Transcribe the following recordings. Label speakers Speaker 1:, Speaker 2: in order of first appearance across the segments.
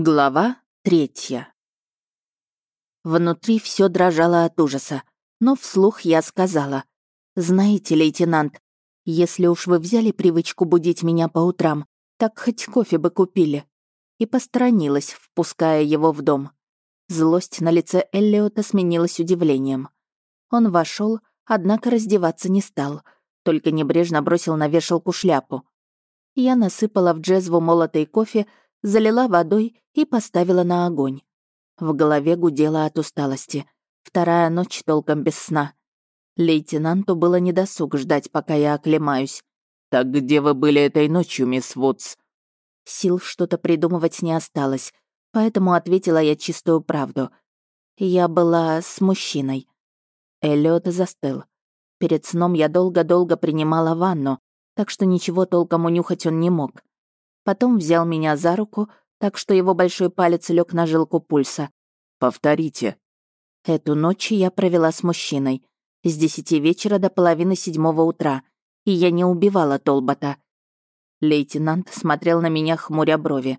Speaker 1: Глава третья. Внутри все дрожало от ужаса, но вслух я сказала. «Знаете, лейтенант, если уж вы взяли привычку будить меня по утрам, так хоть кофе бы купили». И посторонилась, впуская его в дом. Злость на лице Эллиота сменилась удивлением. Он вошел, однако раздеваться не стал, только небрежно бросил на вешалку шляпу. Я насыпала в джезву молотый кофе, залила водой и поставила на огонь. В голове гудела от усталости. Вторая ночь толком без сна. Лейтенанту было недосуг ждать, пока я оклемаюсь.
Speaker 2: «Так где вы были этой ночью, мисс Вудс?»
Speaker 1: Сил что-то придумывать не осталось, поэтому ответила я чистую правду. Я была с мужчиной. Эллиот застыл. Перед сном я долго-долго принимала ванну, так что ничего толком унюхать он не мог. Потом взял меня за руку, так что его большой палец лег на жилку пульса.
Speaker 2: «Повторите».
Speaker 1: Эту ночь я провела с мужчиной. С десяти вечера до половины седьмого утра. И я не убивала Толбота. Лейтенант смотрел на меня, хмуря брови.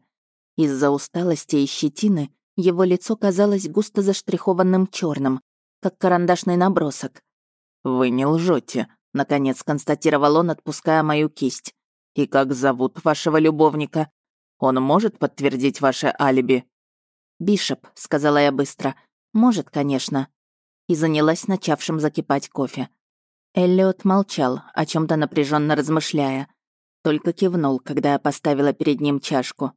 Speaker 1: Из-за усталости и щетины его лицо казалось густо заштрихованным черным, как карандашный набросок.
Speaker 2: «Вы не лжете, наконец констатировал он, отпуская мою кисть. «И как зовут вашего любовника? Он может подтвердить ваше алиби?»
Speaker 1: «Бишоп», — сказала я быстро. «Может, конечно». И занялась начавшим закипать кофе. Эллиот молчал, о чем то напряженно размышляя. Только кивнул, когда я поставила перед ним чашку.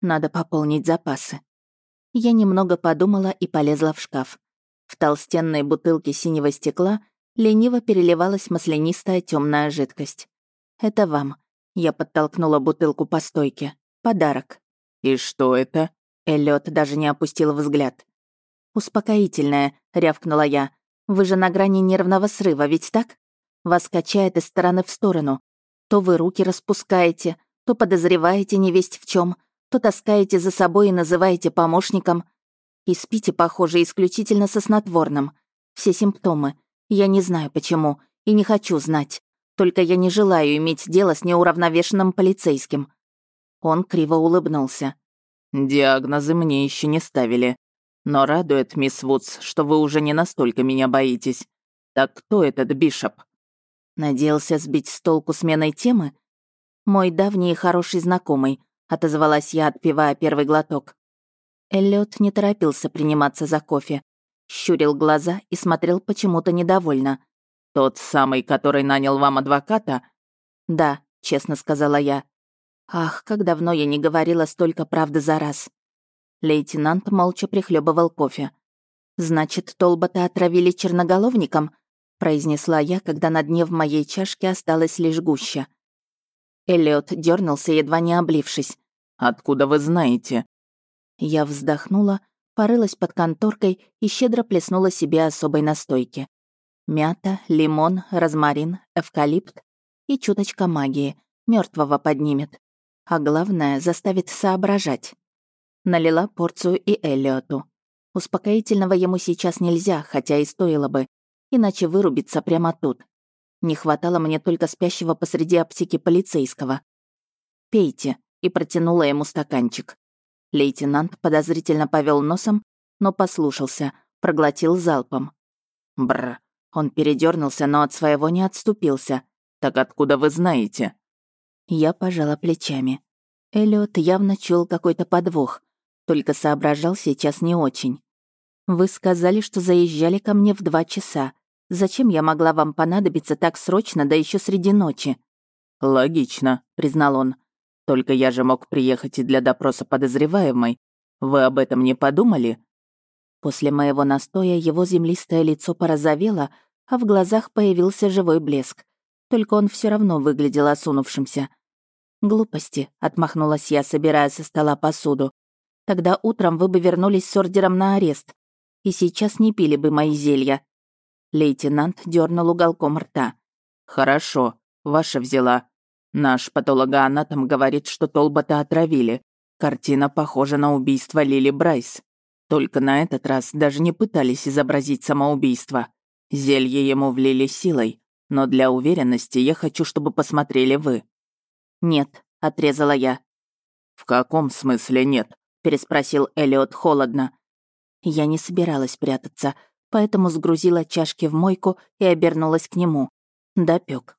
Speaker 1: Надо пополнить запасы. Я немного подумала и полезла в шкаф. В толстенной бутылке синего стекла лениво переливалась маслянистая темная жидкость. «Это вам. Я подтолкнула бутылку по стойке. Подарок.
Speaker 2: «И что это?»
Speaker 1: Эллиот даже не опустил взгляд. «Успокоительное», — рявкнула я. «Вы же на грани нервного срыва, ведь так? Вас качает из стороны в сторону. То вы руки распускаете, то подозреваете невесть в чем, то таскаете за собой и называете помощником. И спите, похоже, исключительно со снотворным. Все симптомы. Я не знаю почему и не хочу знать. Только я не желаю иметь дело с неуравновешенным полицейским». Он криво улыбнулся.
Speaker 2: «Диагнозы мне еще не ставили. Но радует, мисс Вудс, что вы уже не настолько меня боитесь. Так кто этот Бишоп?»
Speaker 1: Надеялся сбить с толку сменой темы? «Мой давний и хороший знакомый», — отозвалась я, отпивая первый глоток. Эллиот не торопился приниматься за кофе. Щурил глаза и смотрел почему-то недовольно.
Speaker 2: «Тот самый, который нанял вам адвоката?»
Speaker 1: «Да», — честно сказала я. «Ах, как давно я не говорила столько правды за раз». Лейтенант молча прихлебывал кофе. «Значит, Толбота отравили черноголовником?» — произнесла я, когда на дне в моей чашке осталась лишь гуща. Эллиот дернулся, едва не облившись.
Speaker 2: «Откуда вы знаете?»
Speaker 1: Я вздохнула, порылась под конторкой и щедро плеснула себе особой настойки. Мята, лимон, розмарин, эвкалипт и чуточка магии. мертвого поднимет. А главное, заставит соображать. Налила порцию и Эллиоту. Успокоительного ему сейчас нельзя, хотя и стоило бы, иначе вырубиться прямо тут. Не хватало мне только спящего посреди аптеки полицейского. «Пейте», и протянула ему стаканчик. Лейтенант подозрительно повел носом, но послушался, проглотил залпом. Бр. Он передернулся, но от своего не отступился.
Speaker 2: «Так откуда вы знаете?»
Speaker 1: Я пожала плечами. Эллиот явно чул какой-то подвох, только соображал сейчас не очень. «Вы сказали, что заезжали ко мне в два часа. Зачем я могла вам понадобиться так срочно, да еще среди ночи?»
Speaker 2: «Логично», — признал он. «Только я же мог приехать и для допроса подозреваемой. Вы об этом не подумали?»
Speaker 1: После моего настоя его землистое лицо порозовело, а в глазах появился живой блеск. Только он все равно выглядел осунувшимся. «Глупости», — отмахнулась я, собирая со стола посуду. «Тогда утром вы бы вернулись с ордером на арест, и сейчас не пили бы мои зелья». Лейтенант дернул уголком рта.
Speaker 2: «Хорошо, ваша взяла. Наш патологоанатом говорит, что Толбота отравили. Картина похожа на убийство Лили Брайс. Только на этот раз даже не пытались изобразить самоубийство. Зелье ему влили силой, но для уверенности я хочу, чтобы посмотрели вы».
Speaker 1: «Нет», — отрезала я.
Speaker 2: «В каком смысле нет?»
Speaker 1: — переспросил Элиот холодно. Я не собиралась прятаться, поэтому сгрузила чашки в мойку и обернулась к нему. Допек.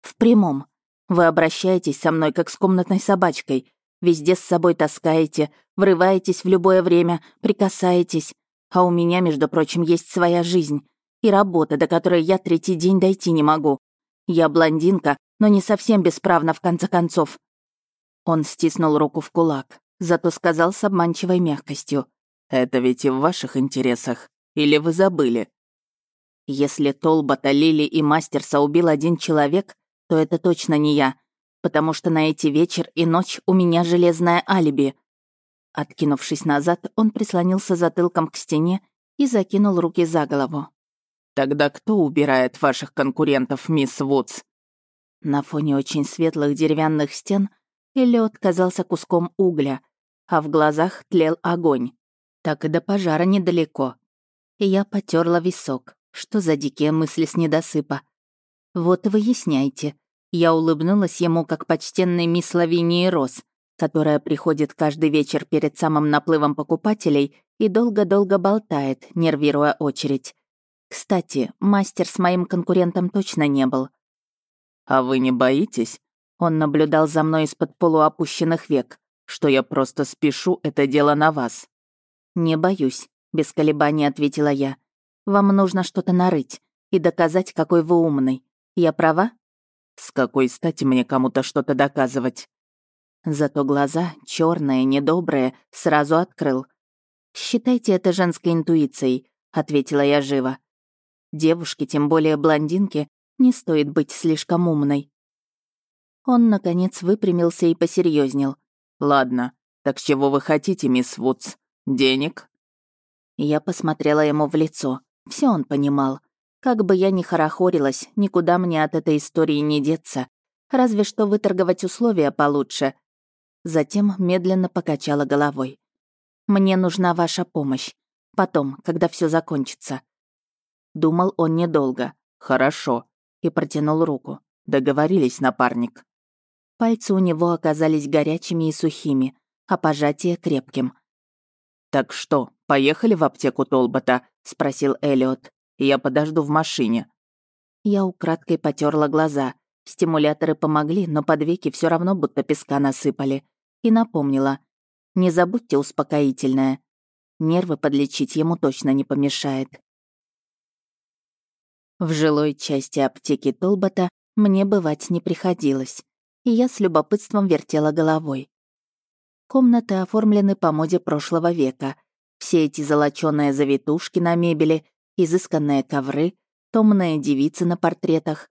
Speaker 1: В прямом. Вы обращаетесь со мной, как с комнатной собачкой. Везде с собой таскаете, врываетесь в любое время, прикасаетесь. А у меня, между прочим, есть своя жизнь. И работа, до которой я третий день дойти не могу. Я блондинка, но не совсем бесправна, в конце концов. Он стиснул руку в кулак, зато сказал с обманчивой мягкостью.
Speaker 2: «Это ведь и в ваших интересах. Или вы забыли?»
Speaker 1: Если Толбота, Лили и Мастерса убил один человек, то это точно не я, потому что на эти вечер и ночь у меня железное алиби. Откинувшись назад, он прислонился затылком к стене и закинул руки за голову.
Speaker 2: «Тогда кто убирает ваших конкурентов, мисс Вудс?»
Speaker 1: На фоне очень светлых деревянных стен Эллиот казался куском угля, а в глазах тлел огонь. Так и до пожара недалеко. Я потерла висок. Что за дикие мысли с недосыпа? Вот и выясняйте. Я улыбнулась ему, как почтенной мисс Лавинии Рос, которая приходит каждый вечер перед самым наплывом покупателей и долго-долго болтает, нервируя очередь. Кстати, мастер с моим конкурентом точно не был.
Speaker 2: «А вы не боитесь?» Он наблюдал за мной из-под полуопущенных век, что я просто спешу это дело на вас.
Speaker 1: «Не боюсь», — без колебаний ответила я. «Вам нужно что-то нарыть и доказать, какой вы умный. Я права?»
Speaker 2: «С какой стати мне кому-то что-то доказывать?»
Speaker 1: Зато глаза, черные, недобрые, сразу открыл. «Считайте это женской интуицией», — ответила я живо. «Девушке, тем более блондинке, не стоит быть слишком умной». Он, наконец, выпрямился и посерьезнел.
Speaker 2: «Ладно, так чего вы хотите, мисс Вудс? Денег?»
Speaker 1: Я посмотрела ему в лицо. Все он понимал. Как бы я ни хорохорилась, никуда мне от этой истории не деться. Разве что выторговать условия получше. Затем медленно покачала головой. «Мне нужна ваша помощь. Потом, когда все закончится». Думал он недолго.
Speaker 2: «Хорошо».
Speaker 1: И протянул руку.
Speaker 2: Договорились, напарник.
Speaker 1: Пальцы у него оказались горячими и сухими, а пожатие крепким.
Speaker 2: «Так что, поехали в аптеку Толбота?» — спросил Эллиот. Я подожду в машине».
Speaker 1: Я украдкой потерла глаза. Стимуляторы помогли, но под веки все равно будто песка насыпали. И напомнила. «Не забудьте успокоительное. Нервы подлечить ему точно не помешает». В жилой части аптеки Толбота мне бывать не приходилось, и я с любопытством вертела головой. Комнаты оформлены по моде прошлого века. Все эти золочёные завитушки на мебели изысканные ковры, томные девицы на портретах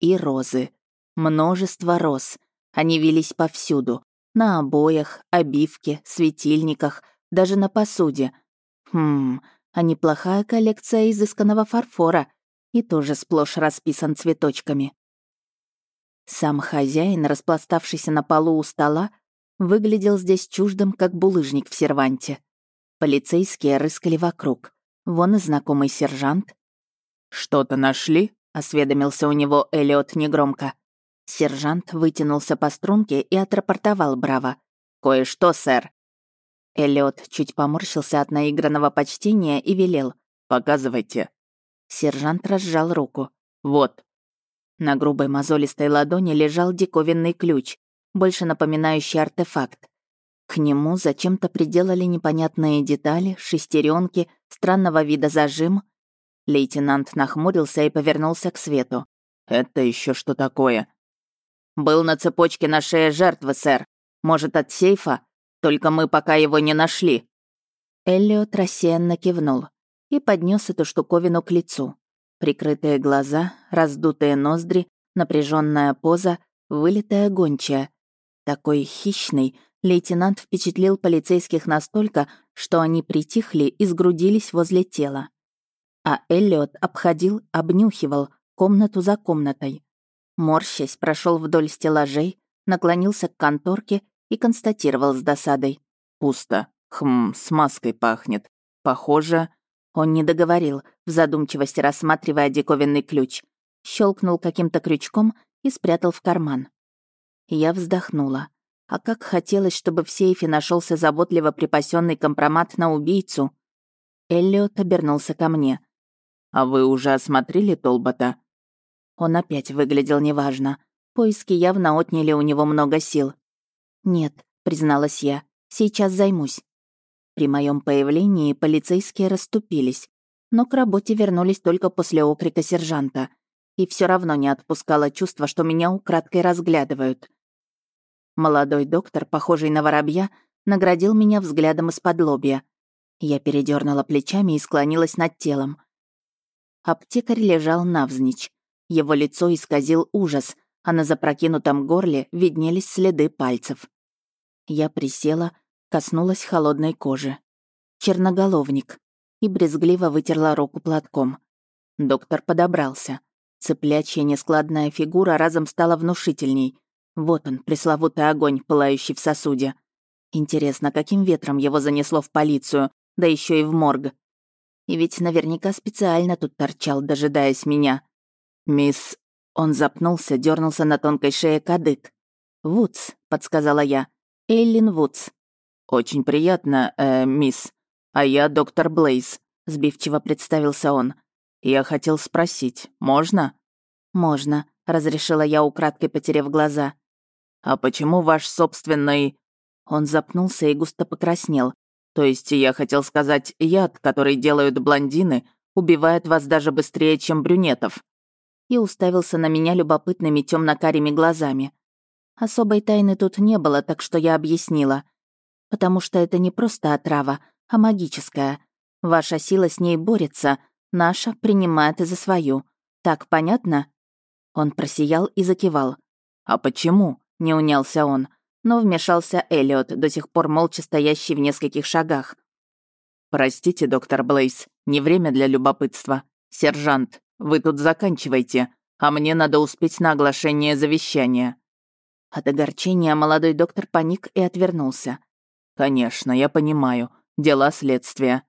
Speaker 1: и розы. Множество роз. Они вились повсюду. На обоях, обивке, светильниках, даже на посуде. Хм, а неплохая коллекция изысканного фарфора и тоже сплошь расписан цветочками. Сам хозяин, распластавшийся на полу у стола, выглядел здесь чуждым, как булыжник в серванте. Полицейские рыскали вокруг. Вон и знакомый сержант.
Speaker 2: «Что-то нашли?»
Speaker 1: — осведомился у него Эллиот негромко. Сержант вытянулся по струнке и отрапортовал браво.
Speaker 2: «Кое-что, сэр».
Speaker 1: Эллиот чуть поморщился от наигранного почтения и велел.
Speaker 2: «Показывайте».
Speaker 1: Сержант разжал руку.
Speaker 2: «Вот».
Speaker 1: На грубой мозолистой ладони лежал диковинный ключ, больше напоминающий артефакт. К нему зачем-то приделали непонятные детали, шестеренки, странного вида зажим. Лейтенант нахмурился и повернулся к свету.
Speaker 2: «Это еще что такое?»
Speaker 1: «Был на цепочке на шее жертвы, сэр. Может, от сейфа? Только мы пока его не нашли». Эллиот рассеянно кивнул и поднес эту штуковину к лицу. Прикрытые глаза, раздутые ноздри, напряженная поза, вылитая гончая. Такой хищный, Лейтенант впечатлил полицейских настолько, что они притихли и сгрудились возле тела. А Эллиот обходил, обнюхивал, комнату за комнатой. Морщась, прошел вдоль стеллажей, наклонился к конторке и констатировал с досадой.
Speaker 2: «Пусто. Хм, с маской пахнет. Похоже...»
Speaker 1: Он не договорил, в задумчивости рассматривая диковинный ключ. Щелкнул каким-то крючком и спрятал в карман. Я вздохнула. А как хотелось, чтобы в сейфе нашелся заботливо припасенный компромат на убийцу. Эллиот обернулся ко мне.
Speaker 2: «А вы уже осмотрели Толбота?»
Speaker 1: Он опять выглядел неважно. Поиски явно отняли у него много сил. «Нет», — призналась я, — «сейчас займусь». При моем появлении полицейские расступились, но к работе вернулись только после окрика сержанта. И все равно не отпускало чувство, что меня украдкой разглядывают. Молодой доктор, похожий на воробья, наградил меня взглядом из-под лобья. Я передернула плечами и склонилась над телом. Аптекарь лежал навзничь. Его лицо исказил ужас, а на запрокинутом горле виднелись следы пальцев. Я присела, коснулась холодной кожи. Черноголовник. И брезгливо вытерла руку платком. Доктор подобрался. Цыплячья нескладная фигура разом стала внушительней. Вот он, пресловутый огонь, пылающий в сосуде. Интересно, каким ветром его занесло в полицию, да еще и в морг. И ведь наверняка специально тут торчал, дожидаясь меня. «Мисс...» Он запнулся, дернулся на тонкой шее кадык. «Вудс», — подсказала я. «Эйлин Вудс».
Speaker 2: «Очень приятно, э, мисс. А я доктор Блейз», — сбивчиво представился он. «Я хотел спросить, можно?»
Speaker 1: «Можно», — разрешила я, украдкой потеряв глаза.
Speaker 2: «А почему ваш собственный...»
Speaker 1: Он запнулся и густо покраснел.
Speaker 2: То есть я хотел сказать, яд, который делают блондины, убивает вас даже быстрее, чем брюнетов.
Speaker 1: И уставился на меня любопытными темно-карими глазами. Особой тайны тут не было, так что я объяснила. Потому что это не просто отрава, а магическая. Ваша сила с ней борется, наша принимает за свою. Так понятно? Он просиял и закивал.
Speaker 2: «А почему?» — не унялся он
Speaker 1: но вмешался Эллиот, до сих пор молча стоящий в нескольких шагах.
Speaker 2: «Простите, доктор Блейс, не время для любопытства. Сержант, вы тут заканчивайте, а мне надо успеть на оглашение завещания».
Speaker 1: От огорчения молодой доктор паник и отвернулся.
Speaker 2: «Конечно, я понимаю. Дела следствия».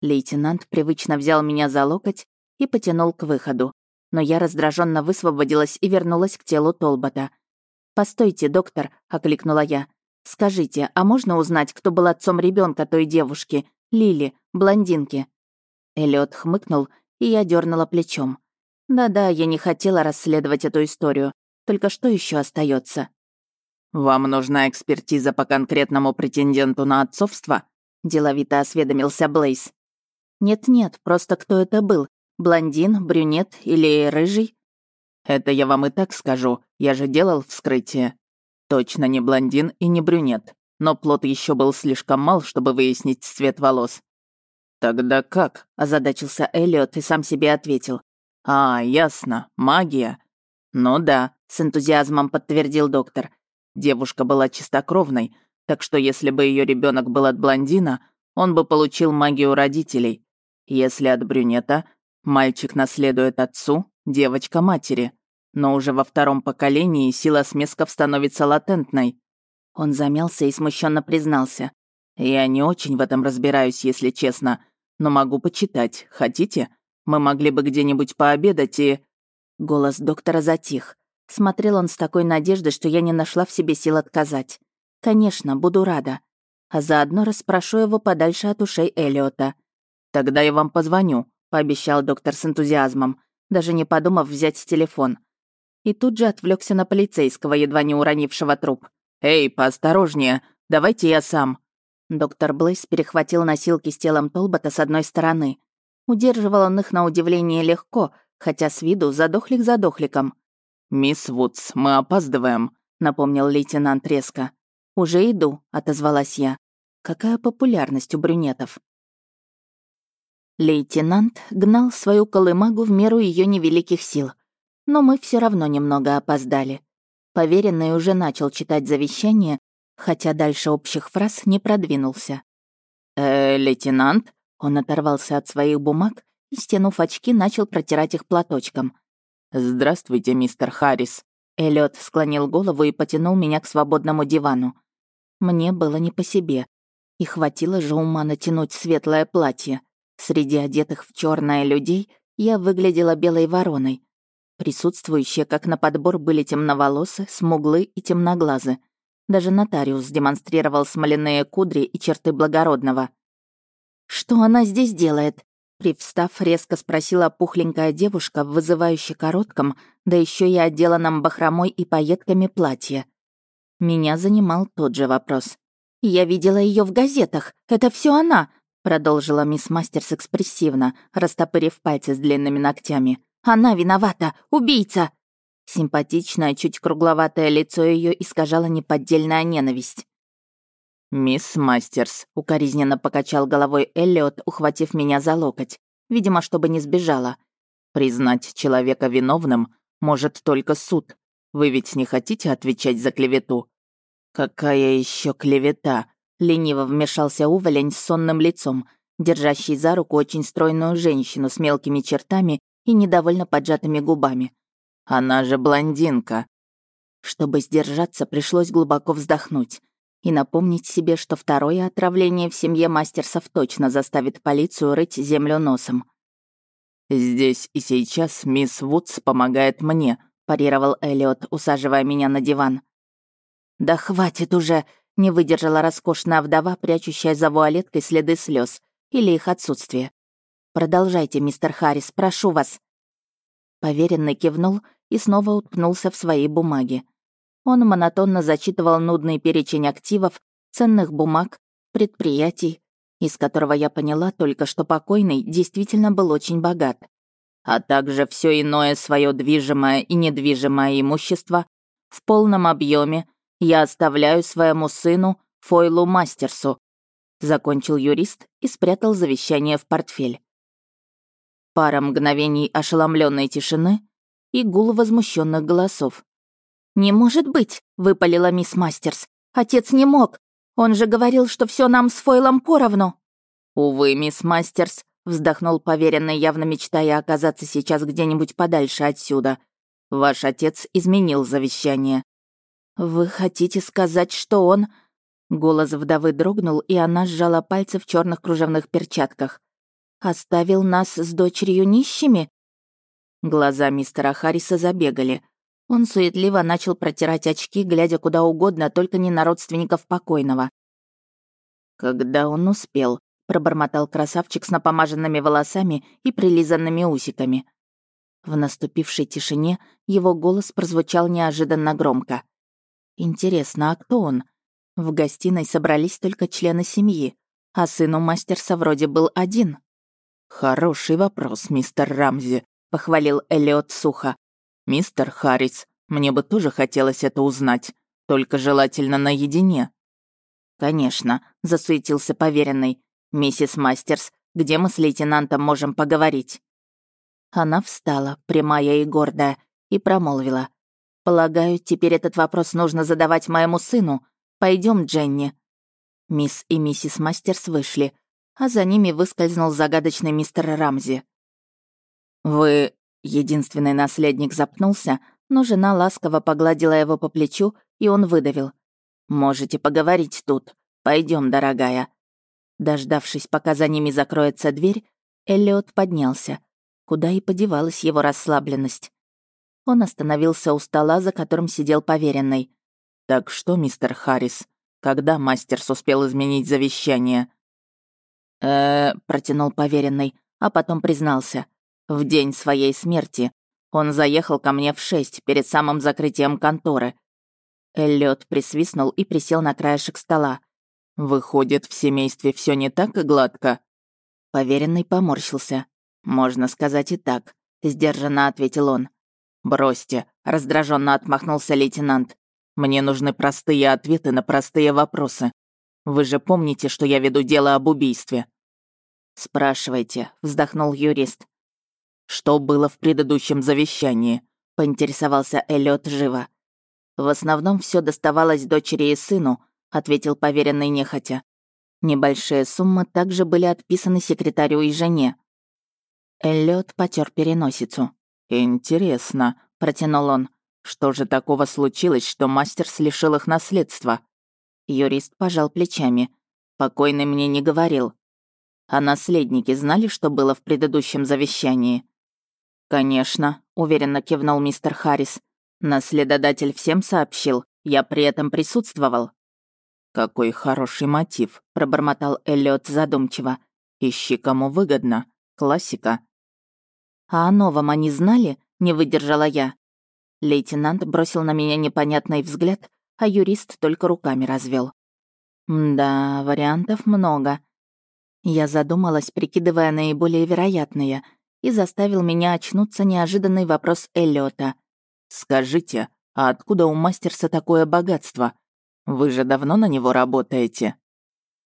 Speaker 1: Лейтенант привычно взял меня за локоть и потянул к выходу, но я раздраженно высвободилась и вернулась к телу Толбота — «Постойте, доктор», — окликнула я. «Скажите, а можно узнать, кто был отцом ребенка той девушки, Лили, блондинки?» Эллиот хмыкнул, и я дернула плечом. «Да-да, я не хотела расследовать эту историю. Только что еще остается?
Speaker 2: «Вам нужна экспертиза по конкретному претенденту на отцовство?» — деловито осведомился Блейз.
Speaker 1: «Нет-нет, просто кто это был? Блондин, брюнет или рыжий?»
Speaker 2: «Это я вам и так скажу, я же делал вскрытие. Точно не блондин и не брюнет, но плод еще был слишком мал, чтобы выяснить цвет волос». «Тогда как?» – озадачился Эллиот и сам себе ответил. «А, ясно, магия». «Ну да», – с энтузиазмом подтвердил доктор. Девушка была чистокровной, так что если бы ее ребенок был от блондина, он бы получил магию родителей. Если от брюнета, мальчик наследует отцу, девочка матери. Но уже во втором поколении сила смесков становится латентной. Он замялся и смущенно признался. «Я не очень в этом разбираюсь, если честно, но могу почитать. Хотите? Мы могли бы где-нибудь пообедать и...» Голос доктора затих. Смотрел он с такой надеждой, что я не нашла в себе сил отказать. «Конечно, буду рада. А заодно расспрошу его подальше от ушей Элиота». «Тогда я вам позвоню», — пообещал доктор с энтузиазмом даже не подумав взять телефон. И тут же отвлекся на полицейского, едва не уронившего труп. «Эй, поосторожнее, давайте я сам». Доктор Блейс перехватил носилки с телом Толбота с одной стороны. Удерживал он их на удивление легко, хотя с виду задохлик задохликом. «Мисс Вудс, мы опаздываем», — напомнил лейтенант резко. «Уже иду», — отозвалась я. «Какая популярность у брюнетов?» Лейтенант гнал свою колымагу в меру ее невеликих сил. Но мы все равно немного опоздали. Поверенный уже начал читать завещание, хотя дальше общих фраз не продвинулся. «Э, лейтенант?» Он оторвался от своих бумаг и, стянув очки, начал протирать их платочком. «Здравствуйте, мистер Харрис». Эллиот склонил голову и потянул меня к свободному дивану. Мне было не по себе. И хватило же ума натянуть светлое платье. Среди одетых в черное людей я выглядела белой вороной. Присутствующие, как на подбор, были темноволосы, смуглы и темноглазы.
Speaker 1: Даже нотариус демонстрировал смоляные кудри и черты благородного. «Что она здесь делает?» Привстав, резко спросила пухленькая девушка вызывающе коротком, да еще и отделанном бахромой и пайетками платье. Меня занимал тот же вопрос. «Я видела ее в газетах. Это все она!» продолжила мисс Мастерс экспрессивно, растопырив пальцы с длинными ногтями. «Она виновата! Убийца!» Симпатичное, чуть кругловатое лицо ее искажало неподдельная ненависть.
Speaker 2: «Мисс Мастерс», — укоризненно покачал головой Эллиот, ухватив меня за локоть, видимо, чтобы не сбежала. «Признать человека виновным может только суд. Вы ведь не хотите отвечать за клевету?» «Какая еще клевета?» Лениво вмешался уволень с сонным лицом, держащий за руку очень стройную женщину с мелкими чертами и недовольно поджатыми губами. «Она же блондинка!» Чтобы сдержаться, пришлось глубоко вздохнуть и напомнить себе, что второе отравление в семье мастерсов точно заставит полицию рыть землю носом. «Здесь и сейчас мисс Вудс помогает мне», — парировал Эллиот, усаживая меня на диван. «Да хватит уже!» Не выдержала роскошная вдова, прячущая за вуалеткой следы слез или их отсутствие. «Продолжайте, мистер Харрис, прошу вас». Поверенный кивнул и снова уткнулся в свои бумаги. Он монотонно зачитывал нудный перечень активов, ценных бумаг, предприятий, из которого я поняла только, что покойный действительно был очень богат, а также все иное свое движимое и недвижимое имущество в полном объеме я оставляю своему сыну Фойлу Мастерсу», — закончил юрист и спрятал завещание в портфель. Пара мгновений ошеломленной тишины и гул возмущенных голосов. «Не может быть!» — выпалила мисс Мастерс. «Отец не мог! Он же говорил, что все нам с Фойлом поровну!» «Увы, мисс Мастерс», — вздохнул поверенный, явно мечтая оказаться сейчас где-нибудь подальше отсюда. «Ваш отец изменил завещание. «Вы хотите сказать, что он...» Голос вдовы дрогнул, и она сжала пальцы в черных кружевных перчатках. «Оставил нас с дочерью нищими?» Глаза мистера Харриса забегали. Он суетливо начал протирать очки, глядя куда угодно, только не на родственников покойного. «Когда он успел», — пробормотал красавчик с напомаженными волосами и прилизанными усиками. В наступившей тишине его голос прозвучал неожиданно громко. Интересно, а кто он? В гостиной собрались только члены семьи, а сыну мастерса вроде был один. «Хороший вопрос, мистер Рамзи», — похвалил Эллиот сухо. «Мистер Харрис, мне бы тоже хотелось это узнать, только желательно наедине». «Конечно», — засуетился поверенный. «Миссис Мастерс, где мы с лейтенантом можем поговорить?» Она встала, прямая и гордая, и промолвила. Полагаю, теперь этот вопрос нужно задавать моему сыну. Пойдем, Дженни». Мисс и миссис Мастерс вышли, а за ними выскользнул загадочный мистер Рамзи. «Вы...» — единственный наследник запнулся, но жена ласково погладила его по плечу, и он выдавил. «Можете поговорить тут. Пойдем, дорогая». Дождавшись, пока за ними закроется дверь, Эллиот поднялся. Куда и подевалась его расслабленность. Он остановился у стола, за которым сидел поверенный. «Так что, мистер Харрис, когда мастерс успел изменить завещание?» э протянул поверенный, а потом признался. «В день своей смерти он заехал ко мне в шесть, перед самым закрытием конторы». Эллиот присвистнул и присел на краешек стола. «Выходит, в семействе все не так и гладко?» Поверенный поморщился. «Можно сказать и так», — сдержанно ответил он. «Бросьте», — раздраженно отмахнулся лейтенант. «Мне нужны простые ответы на простые вопросы. Вы же помните, что я веду дело об убийстве?» «Спрашивайте», — вздохнул юрист. «Что было в предыдущем завещании?» — поинтересовался Эллиот живо. «В основном все доставалось дочери и сыну», — ответил поверенный нехотя. Небольшие суммы также были отписаны секретарю и жене. Эллиот потер переносицу. «Интересно», — протянул он. «Что же такого случилось, что мастер лишил их наследства?» Юрист пожал плечами. «Покойный мне не говорил». «А наследники знали, что было в предыдущем завещании?» «Конечно», — уверенно кивнул мистер Харрис. «Наследодатель всем сообщил.
Speaker 1: Я при этом присутствовал».
Speaker 2: «Какой хороший мотив», — пробормотал Эллиот задумчиво. «Ищи, кому выгодно. Классика».
Speaker 1: «А о новом они знали?» — не выдержала я. Лейтенант бросил на меня непонятный взгляд, а юрист только руками развел. Да, вариантов много. Я задумалась, прикидывая наиболее вероятные, и заставил меня очнуться неожиданный вопрос Эллиота.
Speaker 2: «Скажите, а откуда у мастерса такое богатство? Вы же давно на него работаете?»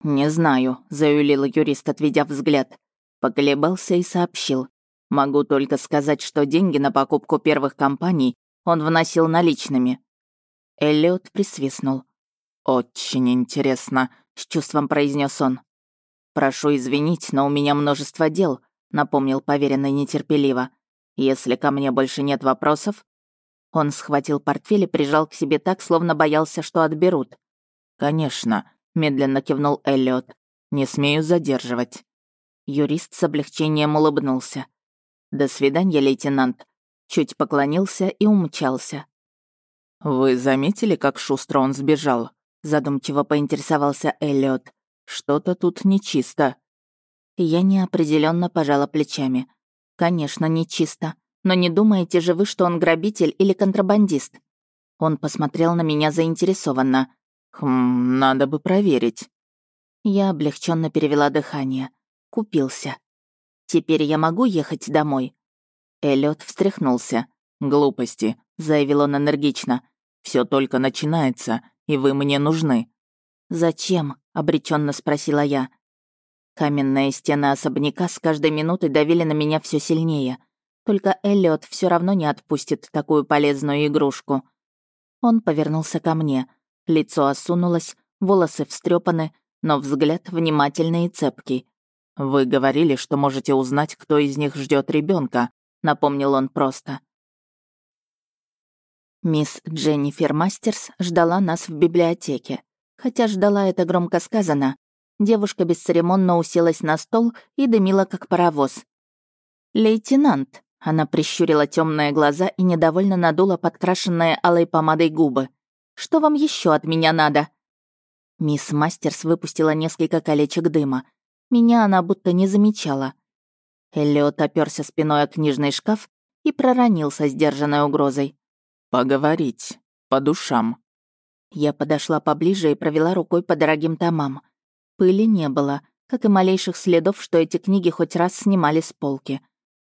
Speaker 1: «Не знаю», — заюлил юрист, отведя взгляд. Поколебался и сообщил. «Могу только сказать, что деньги на покупку первых компаний он вносил наличными». Эллиот присвистнул.
Speaker 2: «Очень интересно», — с чувством произнес он.
Speaker 1: «Прошу извинить, но у меня множество дел», — напомнил поверенный нетерпеливо. «Если ко мне больше нет вопросов...» Он схватил портфель и прижал к себе так, словно боялся, что отберут.
Speaker 2: «Конечно», — медленно кивнул Эллиот. «Не смею задерживать».
Speaker 1: Юрист с облегчением улыбнулся. «До свидания, лейтенант». Чуть поклонился и умчался.
Speaker 2: «Вы заметили, как шустро он сбежал?» задумчиво поинтересовался Эллиот. Что-то тут нечисто.
Speaker 1: Я неопределенно пожала плечами. Конечно, нечисто. Но не думаете же вы, что он грабитель или контрабандист? Он посмотрел на меня заинтересованно.
Speaker 2: Хм, надо бы проверить.
Speaker 1: Я облегченно перевела дыхание. Купился. Теперь я могу ехать домой. Эллиот встряхнулся.
Speaker 2: «Глупости», — заявил он энергично. Все только начинается и вы мне нужны».
Speaker 1: «Зачем?» — обреченно спросила я. Каменные стены особняка с каждой минутой давили на меня все сильнее. Только Эллиот все равно не отпустит такую полезную игрушку. Он повернулся ко мне. Лицо осунулось, волосы встрепаны, но взгляд внимательный и цепкий.
Speaker 2: «Вы говорили, что можете узнать, кто из них ждет ребенка, напомнил он просто.
Speaker 1: Мисс Дженнифер Мастерс ждала нас в библиотеке. Хотя ждала это громко сказано. Девушка бесцеремонно уселась на стол и дымила, как паровоз. «Лейтенант!» — она прищурила темные глаза и недовольно надула подкрашенные алой помадой губы. «Что вам еще от меня надо?» Мисс Мастерс выпустила несколько колечек дыма. Меня она будто не замечала. Эллиот оперся спиной о книжный шкаф и проронил со сдержанной угрозой.
Speaker 2: «Поговорить. По душам».
Speaker 1: Я подошла поближе и провела рукой по дорогим томам. Пыли не было, как и малейших следов, что эти книги хоть раз снимали с полки.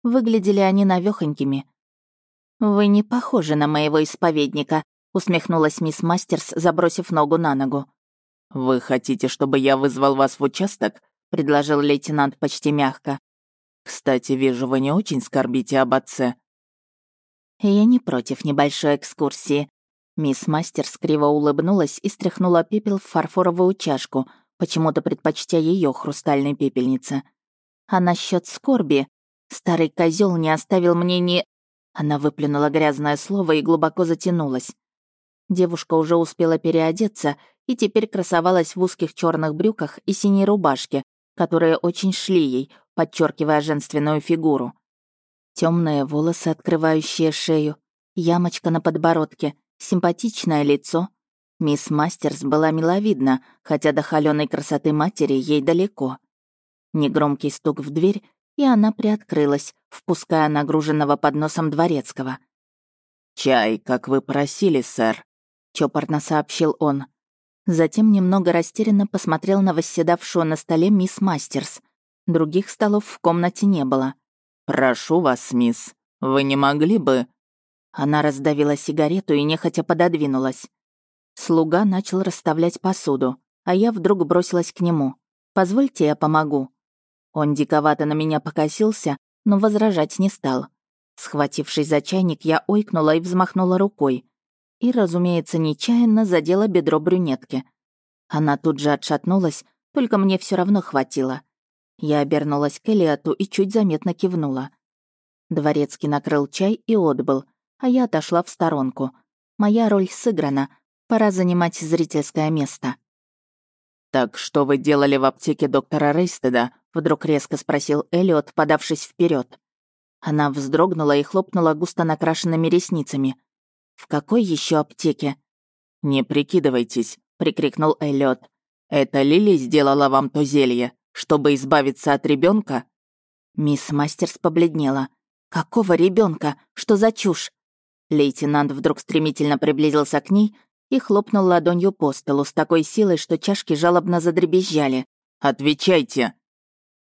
Speaker 1: Выглядели они навёхонькими. «Вы не похожи на моего исповедника», — усмехнулась мисс Мастерс, забросив ногу на ногу.
Speaker 2: «Вы хотите, чтобы я вызвал вас в участок?» — предложил лейтенант почти мягко. «Кстати, вижу, вы не очень скорбите об отце.
Speaker 1: «Я не против небольшой экскурсии». Мисс Мастер скриво улыбнулась и стряхнула пепел в фарфоровую чашку, почему-то предпочтя ее хрустальной пепельнице. «А насчет скорби? Старый козел не оставил мне ни...» Она выплюнула грязное слово и глубоко затянулась. Девушка уже успела переодеться и теперь красовалась в узких черных брюках и синей рубашке, которые очень шли ей, подчеркивая женственную фигуру. Темные волосы, открывающие шею, ямочка на подбородке, симпатичное лицо. Мисс Мастерс была миловидна, хотя до холёной красоты матери ей далеко. Негромкий стук в дверь, и она приоткрылась, впуская нагруженного подносом дворецкого.
Speaker 2: «Чай, как вы просили, сэр», — чопорно сообщил он.
Speaker 1: Затем немного растерянно посмотрел на восседавшую на столе мисс Мастерс. Других столов в комнате не было.
Speaker 2: «Прошу вас, мисс, вы не могли бы...»
Speaker 1: Она раздавила сигарету и нехотя пододвинулась. Слуга начал расставлять посуду, а я вдруг бросилась к нему. «Позвольте, я помогу». Он диковато на меня покосился, но возражать не стал. Схватившись за чайник, я ойкнула и взмахнула рукой. И, разумеется, нечаянно задела бедро брюнетки. Она тут же отшатнулась, только мне все равно хватило. Я обернулась к Элиоту и чуть заметно кивнула. Дворецкий накрыл чай и отбыл, а я отошла в сторонку. Моя роль сыграна, пора занимать зрительское место.
Speaker 2: «Так что вы делали в аптеке доктора Рейстеда?» — вдруг резко спросил Элиот, подавшись вперед.
Speaker 1: Она вздрогнула и хлопнула густо накрашенными ресницами. «В какой еще аптеке?»
Speaker 2: «Не прикидывайтесь», — прикрикнул Эллиот. «Это Лили сделала вам то зелье, чтобы избавиться от ребенка?
Speaker 1: Мисс Мастерс побледнела. «Какого ребенка? Что за чушь?» Лейтенант вдруг стремительно приблизился к ней и хлопнул ладонью по столу с такой силой, что чашки жалобно задребезжали.
Speaker 2: «Отвечайте!»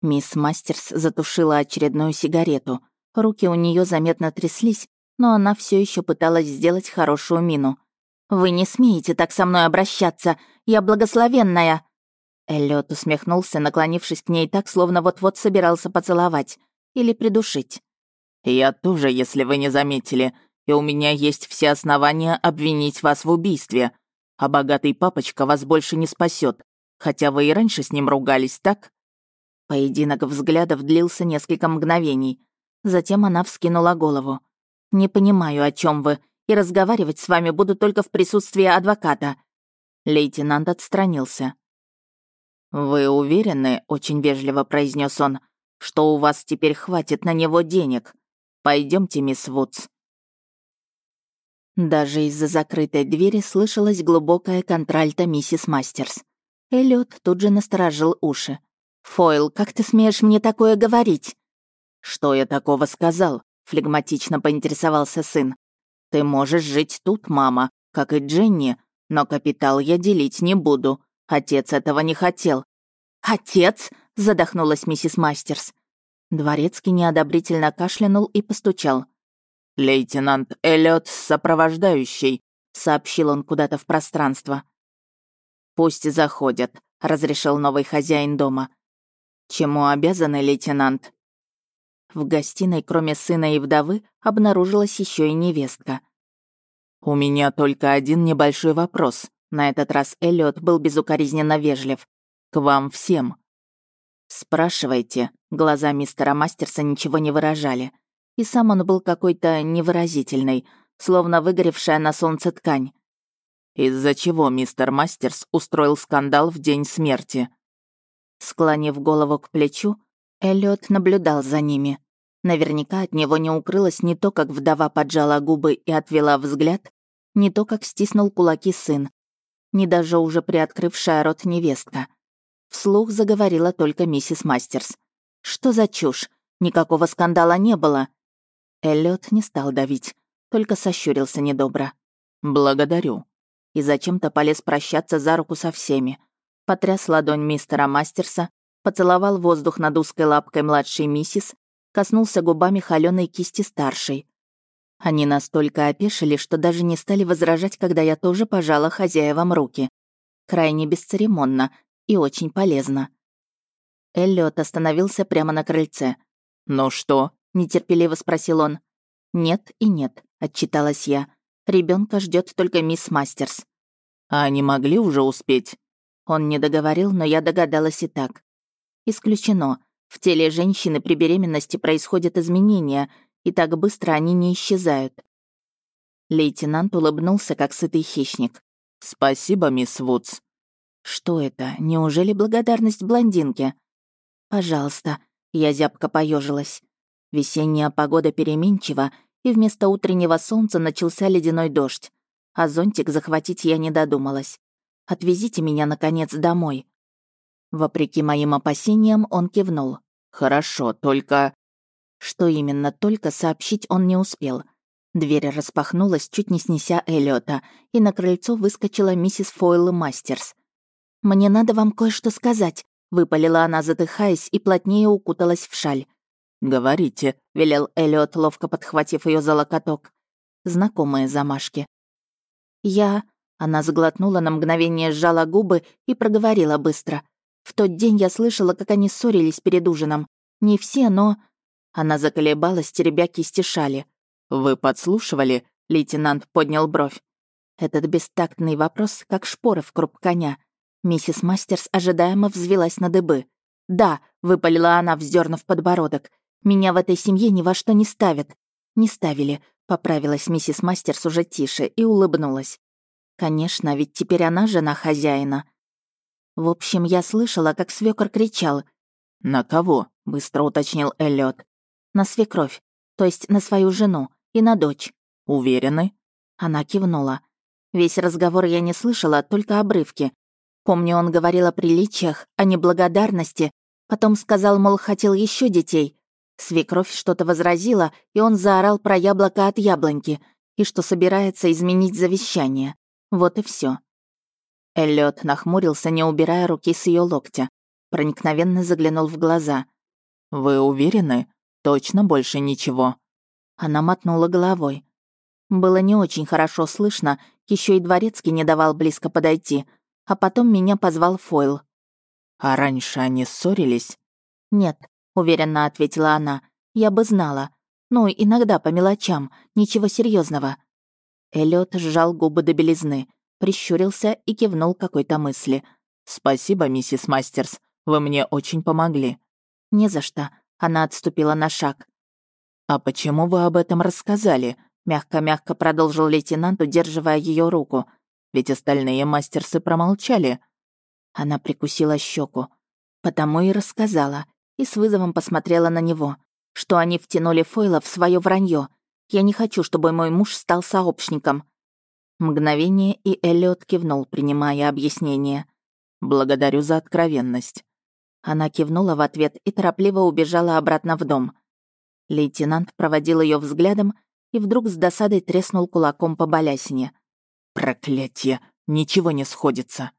Speaker 1: Мисс Мастерс затушила очередную сигарету. Руки у нее заметно тряслись, но она все еще пыталась сделать хорошую мину. «Вы не смеете так со мной обращаться! Я благословенная!» Эллиот усмехнулся, наклонившись к ней так, словно вот-вот собирался поцеловать или придушить.
Speaker 2: «Я тоже, если вы не заметили, и у меня есть все основания обвинить вас в убийстве. А богатый папочка вас больше не спасет, хотя вы и раньше с ним ругались, так?»
Speaker 1: Поединок взглядов длился несколько мгновений. Затем она вскинула голову. «Не понимаю, о чем вы, и разговаривать с вами буду только в присутствии адвоката». Лейтенант отстранился.
Speaker 2: «Вы уверены, — очень вежливо произнес он, — что у вас теперь хватит на него денег? Пойдемте, мисс Вудс».
Speaker 1: Даже из-за закрытой двери слышалась глубокая контральта миссис Мастерс. Эллиот тут же насторожил уши. «Фойл, как ты смеешь мне такое говорить?»
Speaker 2: «Что я такого сказал?» — флегматично поинтересовался сын. «Ты можешь жить тут, мама, как и Дженни, но капитал я делить не буду. Отец этого не хотел».
Speaker 1: «Отец?» — задохнулась миссис Мастерс. Дворецкий неодобрительно кашлянул и постучал.
Speaker 2: «Лейтенант Эллиот, сопровождающий», — сообщил он куда-то в пространство. «Пусть заходят», — разрешил новый хозяин дома. Чему обязаны, лейтенант?»
Speaker 1: В гостиной, кроме сына и вдовы, обнаружилась еще и невестка.
Speaker 2: «У меня только один небольшой вопрос». На этот раз Эллиот был безукоризненно вежлив. «К вам всем».
Speaker 1: «Спрашивайте». Глаза мистера Мастерса ничего не выражали. И сам он был какой-то невыразительный, словно выгоревшая на солнце ткань.
Speaker 2: «Из-за чего мистер Мастерс устроил скандал в день смерти?»
Speaker 1: Склонив голову к плечу, Эллиот наблюдал за ними. Наверняка от него не укрылось не то, как вдова поджала губы и отвела взгляд, не то, как стиснул кулаки сын, не даже уже приоткрывшая рот невестка. Вслух заговорила только миссис Мастерс. «Что за чушь? Никакого скандала не было!» Эллиот не стал давить, только сощурился недобро.
Speaker 2: «Благодарю».
Speaker 1: И зачем-то полез прощаться за руку со всеми — потряс ладонь мистера Мастерса, поцеловал воздух над узкой лапкой младшей миссис, коснулся губами холёной кисти старшей. Они настолько опешили, что даже не стали возражать, когда я тоже пожала хозяевам руки. Крайне бесцеремонно и очень полезно. Эллиот остановился прямо на крыльце.
Speaker 2: «Ну что?»
Speaker 1: — нетерпеливо спросил он. «Нет и нет», — отчиталась я. Ребенка ждет только мисс Мастерс».
Speaker 2: «А они могли уже успеть?»
Speaker 1: Он не договорил, но я догадалась и так. Исключено. В теле женщины при беременности происходят изменения, и так быстро они не исчезают. Лейтенант улыбнулся, как сытый хищник.
Speaker 2: «Спасибо, мисс Вудс».
Speaker 1: «Что это? Неужели благодарность блондинке?» «Пожалуйста», — я зябко поежилась. Весенняя погода переменчива, и вместо утреннего солнца начался ледяной дождь. А зонтик захватить я не додумалась. Отвезите меня, наконец, домой». Вопреки моим опасениям, он кивнул.
Speaker 2: «Хорошо, только...»
Speaker 1: Что именно только сообщить он не успел. Дверь распахнулась, чуть не снеся Эллиота, и на крыльцо выскочила миссис Фойл Мастерс. «Мне надо вам кое-что сказать», — выпалила она, задыхаясь, и плотнее укуталась в шаль.
Speaker 2: «Говорите», — велел Эллиот, ловко подхватив ее за локоток.
Speaker 1: Знакомые замашки. «Я...» Она сглотнула на мгновение, сжала губы и проговорила быстро. «В тот день я слышала, как они ссорились перед ужином. Не все, но...» Она заколебалась, теребя кисти шали.
Speaker 2: «Вы подслушивали?» — лейтенант поднял бровь.
Speaker 1: Этот бестактный вопрос, как шпоры в круп коня. Миссис Мастерс ожидаемо взвелась на дыбы. «Да», — выпалила она, вздернув подбородок. «Меня в этой семье ни во что не ставят». «Не ставили», — поправилась миссис Мастерс уже тише и улыбнулась. Конечно, ведь теперь она жена хозяина. В общем, я слышала, как свекор кричал.
Speaker 2: «На кого?» — быстро уточнил Эллиот.
Speaker 1: «На свекровь, то есть на свою жену и на дочь».
Speaker 2: «Уверены?»
Speaker 1: Она кивнула. Весь разговор я не слышала, только обрывки. Помню, он говорил о приличиях, о неблагодарности, потом сказал, мол, хотел еще детей. Свекровь что-то возразила, и он заорал про яблоко от яблоньки, и что собирается изменить завещание. Вот и все. Эллиот нахмурился, не убирая руки с ее локтя. Проникновенно заглянул в глаза.
Speaker 2: «Вы уверены? Точно больше ничего?»
Speaker 1: Она мотнула головой. Было не очень хорошо слышно, еще и дворецкий не давал близко подойти, а потом меня позвал Фойл.
Speaker 2: «А раньше они ссорились?»
Speaker 1: «Нет», — уверенно ответила она. «Я бы знала. Ну, иногда по мелочам, ничего серьезного. Эллиот сжал губы до белизны, прищурился и кивнул какой-то мысли.
Speaker 2: «Спасибо, миссис Мастерс, вы мне очень помогли».
Speaker 1: «Не за что», — она отступила на шаг.
Speaker 2: «А почему вы об этом рассказали?» Мягко-мягко продолжил лейтенант, удерживая ее руку. «Ведь остальные мастерсы промолчали».
Speaker 1: Она прикусила щеку. Потому и рассказала. И с вызовом посмотрела на него. Что они втянули Фойла в свое вранье. Я не хочу, чтобы мой муж стал сообщником. Мгновение, и Эллиот кивнул, принимая объяснение.
Speaker 2: «Благодарю за откровенность».
Speaker 1: Она кивнула в ответ и торопливо убежала обратно в дом. Лейтенант проводил ее взглядом и вдруг с досадой треснул кулаком по балясине.
Speaker 2: «Проклятье! Ничего не сходится!»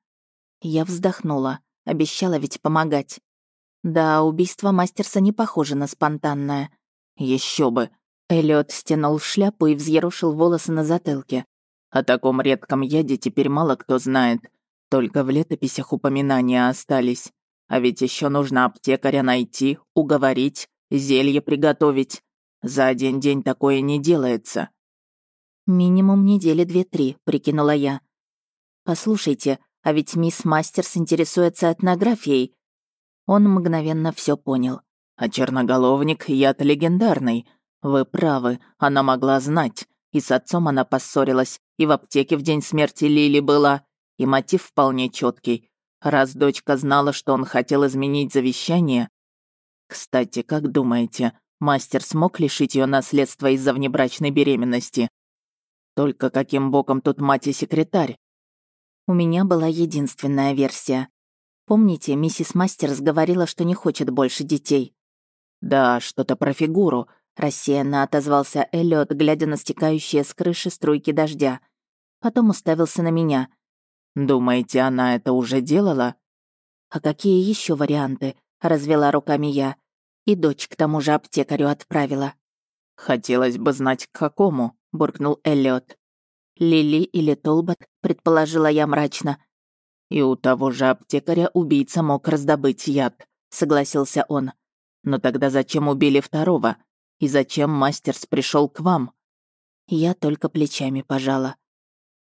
Speaker 1: Я вздохнула. Обещала ведь помогать. Да, убийство Мастерса не похоже на спонтанное.
Speaker 2: Еще бы.
Speaker 1: Эллиот стянул шляпу и взъерушил волосы на затылке.
Speaker 2: О таком редком яде теперь мало кто знает. Только в летописях упоминания остались. А ведь еще нужно аптекаря найти, уговорить, зелье приготовить. За один день такое не делается.
Speaker 1: «Минимум недели две-три», — прикинула я. «Послушайте, а ведь мисс Мастерс интересуется этнографией». Он мгновенно все понял.
Speaker 2: «А черноголовник яд легендарный. Вы правы, она могла знать. И с отцом она поссорилась, и в аптеке в день смерти Лили была. И мотив вполне четкий. Раз дочка знала, что он хотел изменить завещание... Кстати, как думаете, мастер смог лишить ее наследства из-за внебрачной беременности? Только каким боком тут мать и секретарь?
Speaker 1: У меня была единственная версия. Помните, миссис Мастерс говорила, что не хочет больше детей?
Speaker 2: Да, что-то про фигуру,
Speaker 1: рассеянно отозвался Эллиот, глядя на стекающие с крыши струйки дождя. Потом уставился на меня.
Speaker 2: «Думаете, она это уже делала?»
Speaker 1: «А какие еще варианты?» — развела руками я. И дочь к тому же аптекарю отправила.
Speaker 2: «Хотелось бы знать, к какому», — буркнул Эллиот.
Speaker 1: «Лили или Толбот», — предположила я мрачно.
Speaker 2: «И у того же аптекаря убийца мог раздобыть яд», — согласился он. «Но тогда зачем убили второго? И зачем мастерс пришел к вам?»
Speaker 1: Я только плечами пожала.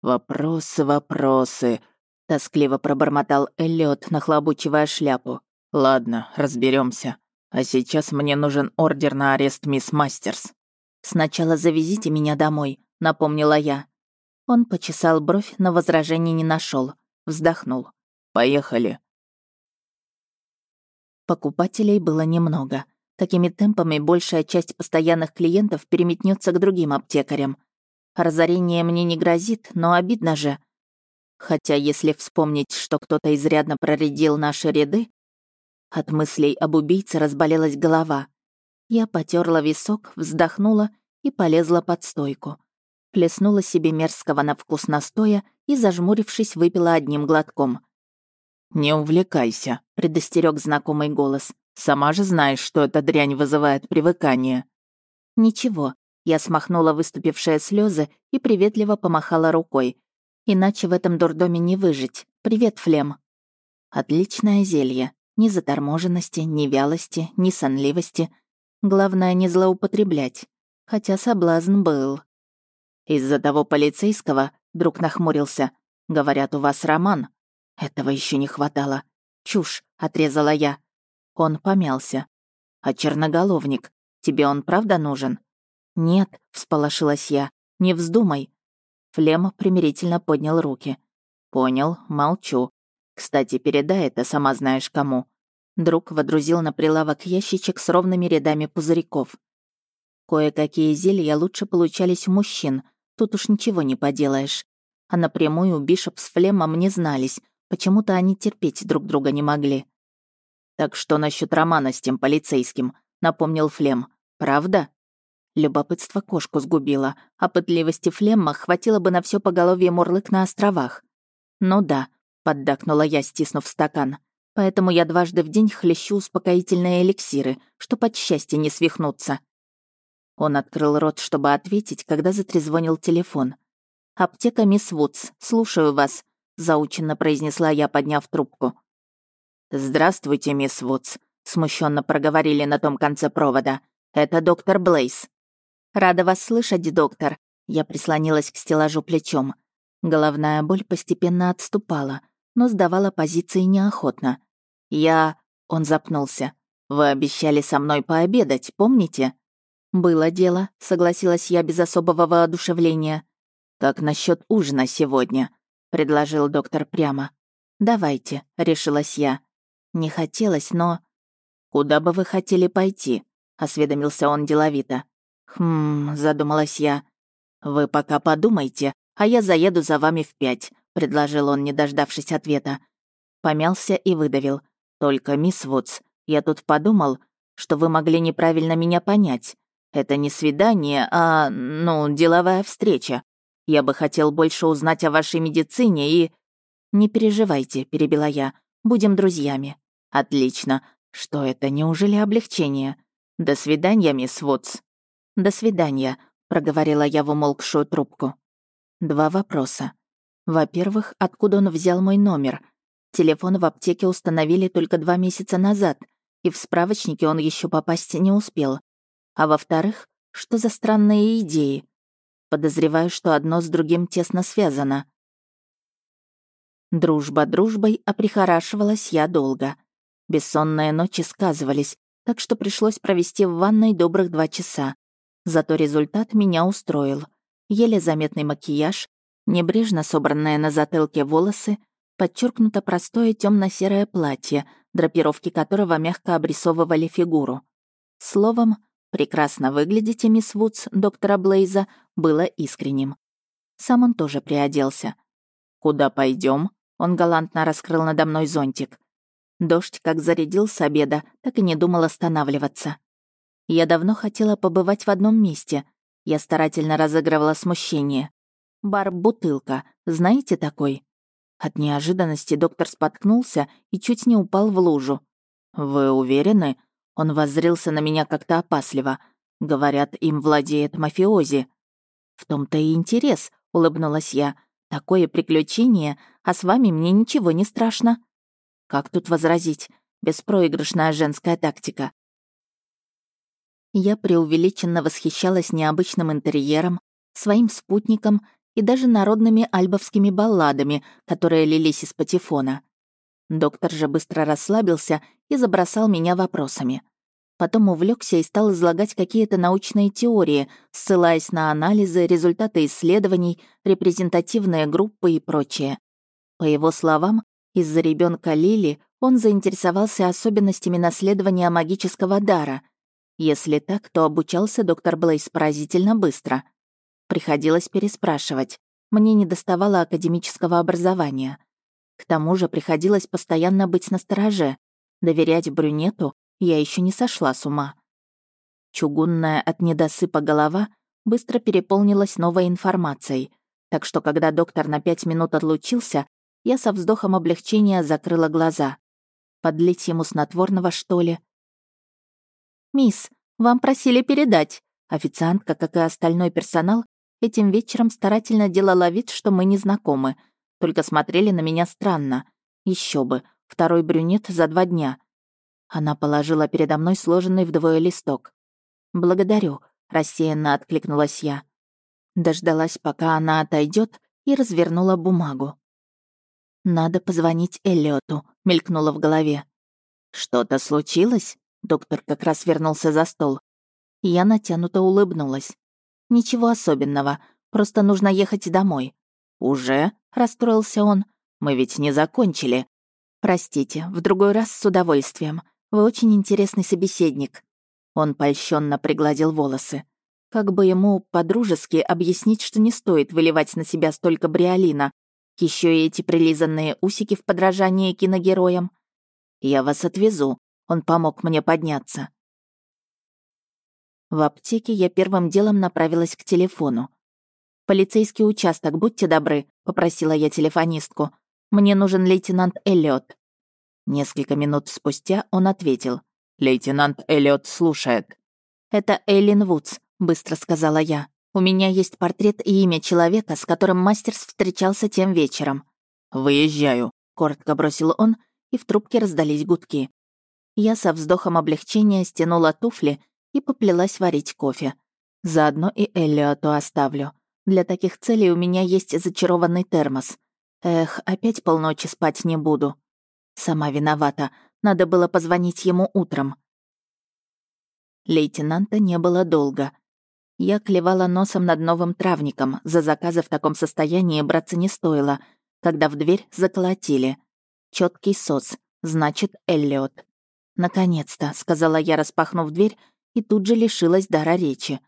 Speaker 2: «Вопросы, вопросы», —
Speaker 1: тоскливо пробормотал Эллиот, нахлобучивая шляпу.
Speaker 2: «Ладно, разберемся. А сейчас мне нужен ордер на арест мисс Мастерс».
Speaker 1: «Сначала завезите меня домой», — напомнила я. Он почесал бровь, но возражений не нашел. Вздохнул.
Speaker 2: «Поехали».
Speaker 1: Покупателей было немного. Такими темпами большая часть постоянных клиентов переметнется к другим аптекарям. Разорение мне не грозит, но обидно же. Хотя если вспомнить, что кто-то изрядно проредил наши ряды, от мыслей об убийце разболелась голова. Я потерла висок, вздохнула и полезла под стойку плеснула себе мерзкого на вкус настоя и, зажмурившись, выпила одним глотком.
Speaker 2: «Не увлекайся», — предостерег знакомый голос. «Сама же знаешь, что эта дрянь вызывает привыкание».
Speaker 1: «Ничего», — я смахнула выступившие слезы и приветливо помахала рукой. «Иначе в этом дурдоме не выжить. Привет, Флем». Отличное зелье. Ни заторможенности, ни вялости, ни сонливости. Главное, не злоупотреблять. Хотя соблазн был. Из-за того полицейского друг нахмурился. Говорят, у вас роман. Этого еще не хватало. Чушь, отрезала я. Он помялся. А черноголовник, тебе он правда нужен? Нет, всполошилась я. Не вздумай. Флем примирительно поднял руки. Понял, молчу. Кстати, передай это сама знаешь кому. Друг водрузил на прилавок ящичек с ровными рядами пузырьков. Кое-какие зелья лучше получались у мужчин, Тут уж ничего не поделаешь. а напрямую Бишоп с Флемом не знались, почему-то они терпеть друг друга не могли.
Speaker 2: «Так что насчет романа с тем полицейским?» — напомнил Флем. «Правда?»
Speaker 1: Любопытство кошку сгубило, а пытливости Флемма хватило бы на все поголовье Морлык на островах. «Ну да», — поддакнула я, стиснув стакан. «Поэтому я дважды в день хлещу успокоительные эликсиры, чтоб от счастья не свихнуться». Он открыл рот, чтобы ответить, когда затрезвонил телефон. «Аптека мисс Вудс, слушаю вас», — заученно произнесла я, подняв трубку.
Speaker 2: «Здравствуйте, мисс Вудс», — смущенно проговорили на том конце провода. «Это доктор Блейс».
Speaker 1: «Рада вас слышать, доктор». Я прислонилась к стеллажу плечом. Головная боль постепенно отступала, но сдавала позиции неохотно.
Speaker 2: «Я...» — он запнулся. «Вы обещали со мной пообедать, помните?»
Speaker 1: «Было дело», — согласилась я без особого воодушевления.
Speaker 2: «Как насчет ужина сегодня?» — предложил доктор прямо.
Speaker 1: «Давайте», — решилась я. Не хотелось, но...
Speaker 2: «Куда бы вы хотели пойти?» — осведомился он деловито.
Speaker 1: «Хм...» — задумалась я.
Speaker 2: «Вы пока подумайте, а я заеду за вами в пять», — предложил он, не дождавшись ответа. Помялся и выдавил. «Только, мисс Вудс, я тут подумал, что вы могли неправильно меня понять. Это не свидание, а, ну, деловая встреча. Я бы хотел больше узнать о вашей медицине и...»
Speaker 1: «Не переживайте», — перебила я. «Будем друзьями».
Speaker 2: «Отлично. Что это, неужели облегчение? До свидания, мисс Вудс».
Speaker 1: «До свидания», — проговорила я в умолкшую трубку. Два вопроса. Во-первых, откуда он взял мой номер? Телефон в аптеке установили только два месяца назад, и в справочнике он еще попасть не успел. А во-вторых, что за странные идеи? Подозреваю, что одно с другим тесно связано. Дружба дружбой, а прихорашивалась я долго. Бессонные ночи сказывались, так что пришлось провести в ванной добрых два часа. Зато результат меня устроил. Еле заметный макияж, небрежно собранные на затылке волосы, подчеркнуто простое темно серое платье, драпировки которого мягко обрисовывали фигуру. Словом, «Прекрасно выглядите, мисс Вудс, доктора Блейза», было искренним. Сам он тоже приоделся.
Speaker 2: «Куда пойдем? Он галантно раскрыл надо мной зонтик.
Speaker 1: Дождь как зарядил с обеда, так и не думал останавливаться. Я давно хотела побывать в одном месте. Я старательно разыгрывала смущение. Бар «Бутылка». Знаете такой? От неожиданности доктор споткнулся и чуть не упал в лужу.
Speaker 2: «Вы уверены?» Он воззрился на меня как-то опасливо. Говорят, им владеет мафиози.
Speaker 1: «В том-то и интерес», — улыбнулась я. «Такое приключение, а с вами мне ничего не страшно». Как тут возразить? Беспроигрышная женская тактика. Я преувеличенно восхищалась необычным интерьером, своим спутником и даже народными альбовскими балладами, которые лились из патефона. Доктор же быстро расслабился и забросал меня вопросами. Потом увлекся и стал излагать какие-то научные теории, ссылаясь на анализы, результаты исследований, репрезентативные группы и прочее. По его словам, из-за ребенка Лили он заинтересовался особенностями наследования магического дара. Если так, то обучался доктор Блейс поразительно быстро. Приходилось переспрашивать. Мне не доставало академического образования. К тому же приходилось постоянно быть настороже. Доверять брюнету я еще не сошла с ума. Чугунная от недосыпа голова быстро переполнилась новой информацией, так что когда доктор на пять минут отлучился, я со вздохом облегчения закрыла глаза. Подлить ему снотворного, что ли? «Мисс, вам просили передать». Официантка, как и остальной персонал, этим вечером старательно делала вид, что мы не знакомы — только смотрели на меня странно. Еще бы, второй брюнет за два дня. Она положила передо мной сложенный вдвое листок. «Благодарю», — рассеянно откликнулась я. Дождалась, пока она отойдет, и развернула бумагу. «Надо позвонить Эллиоту», — мелькнула в голове. «Что-то случилось?» Доктор как раз вернулся за стол. Я натянуто улыбнулась. «Ничего особенного, просто нужно ехать домой.
Speaker 2: «Уже?» — расстроился он. «Мы ведь не закончили».
Speaker 1: «Простите, в другой раз с удовольствием. Вы очень интересный собеседник».
Speaker 2: Он польщенно пригладил волосы.
Speaker 1: Как бы ему по-дружески объяснить, что не стоит выливать на себя столько бриолина, еще и эти прилизанные усики в подражании киногероям. «Я вас отвезу», — он помог мне подняться. В аптеке я первым делом направилась к телефону. «Полицейский участок, будьте добры», — попросила я телефонистку. «Мне нужен лейтенант Эллиот». Несколько минут спустя он ответил.
Speaker 2: «Лейтенант Эллиот слушает».
Speaker 1: «Это Эйлин Вудс», — быстро сказала я. У меня есть портрет и имя человека, с которым Мастерс встречался тем вечером.
Speaker 2: «Выезжаю», — коротко бросил он, и в трубке раздались гудки.
Speaker 1: Я со вздохом облегчения стянула туфли и поплелась варить кофе. Заодно и Эллиоту оставлю. Для таких целей у меня есть зачарованный термос. Эх, опять полночи спать не буду. Сама виновата. Надо было позвонить ему утром. Лейтенанта не было долго. Я клевала носом над новым травником. За заказы в таком состоянии браться не стоило, когда в дверь заколотили. Четкий сос, значит, Эллиот. «Наконец-то», — сказала я, распахнув дверь, и тут же лишилась дара речи.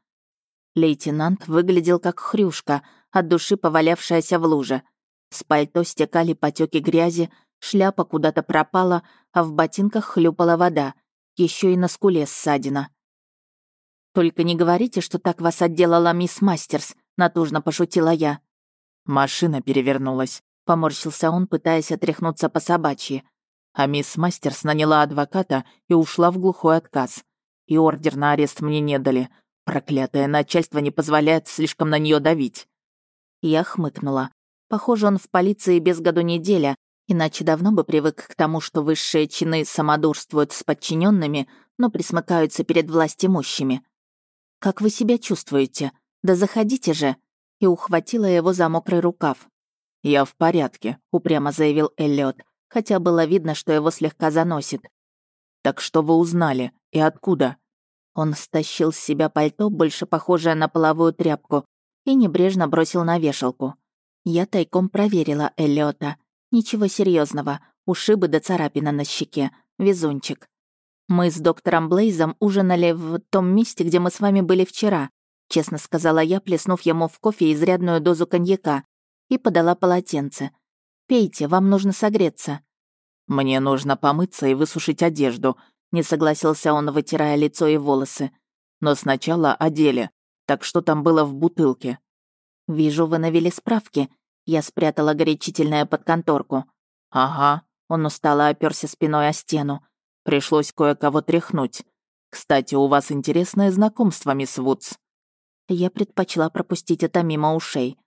Speaker 1: Лейтенант выглядел как хрюшка, от души повалявшаяся в луже. С пальто стекали потеки грязи, шляпа куда-то пропала, а в ботинках хлюпала вода. Еще и на скуле ссадина. «Только не говорите, что так вас отделала мисс Мастерс», — натужно пошутила я.
Speaker 2: «Машина перевернулась», — поморщился он, пытаясь отряхнуться по собачьи. А мисс Мастерс наняла адвоката и ушла в глухой отказ. И ордер на арест мне не дали. Проклятое начальство не позволяет слишком на нее давить.
Speaker 1: Я хмыкнула. Похоже, он в полиции без году неделя, иначе давно бы привык к тому, что высшие чины самодурствуют с подчиненными, но присмыкаются перед властимущими. «Как вы себя чувствуете? Да заходите же!» и ухватила его за мокрый рукав.
Speaker 2: «Я в порядке», — упрямо заявил Эллиот, хотя было видно, что его слегка заносит. «Так что вы узнали? И откуда?»
Speaker 1: Он стащил с себя пальто, больше похожее на половую тряпку, и небрежно бросил на вешалку. Я тайком проверила Эллиота. Ничего серьезного, ушибы до царапина на щеке, везунчик. «Мы с доктором Блейзом ужинали в том месте, где мы с вами были вчера», честно сказала я, плеснув ему в кофе изрядную дозу коньяка, и подала полотенце. «Пейте, вам нужно согреться».
Speaker 2: «Мне нужно помыться и высушить одежду», не согласился он, вытирая лицо и волосы. «Но сначала о деле. Так что там было в бутылке?»
Speaker 1: «Вижу, вы навели справки». Я спрятала горячительное под конторку.
Speaker 2: «Ага», он устало оперся спиной о стену. Пришлось кое-кого тряхнуть. Кстати, у вас интересное знакомство, мисс Вудс».
Speaker 1: Я предпочла пропустить это мимо ушей.